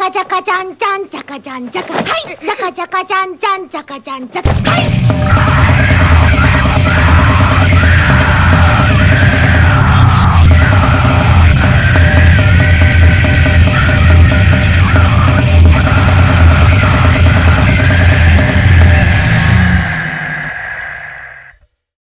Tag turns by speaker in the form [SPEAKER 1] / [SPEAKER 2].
[SPEAKER 1] かじゃかじゃんじゃんじゃかじゃんじゃかはい。じゃかじゃかじゃんじゃんじゃかじゃんじゃかはい。